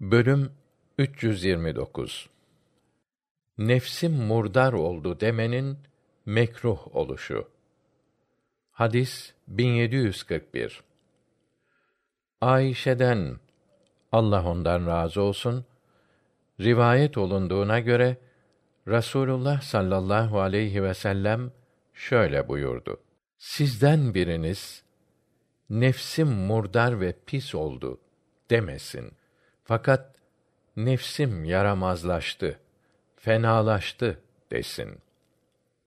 Bölüm 329 Nefsim murdar oldu demenin mekruh oluşu. Hadis 1741. Ayşe'den Allah ondan razı olsun rivayet olunduğuna göre Rasulullah sallallahu aleyhi ve sellem şöyle buyurdu. Sizden biriniz nefsim murdar ve pis oldu demesin. Fakat nefsim yaramazlaştı, fenalaştı desin.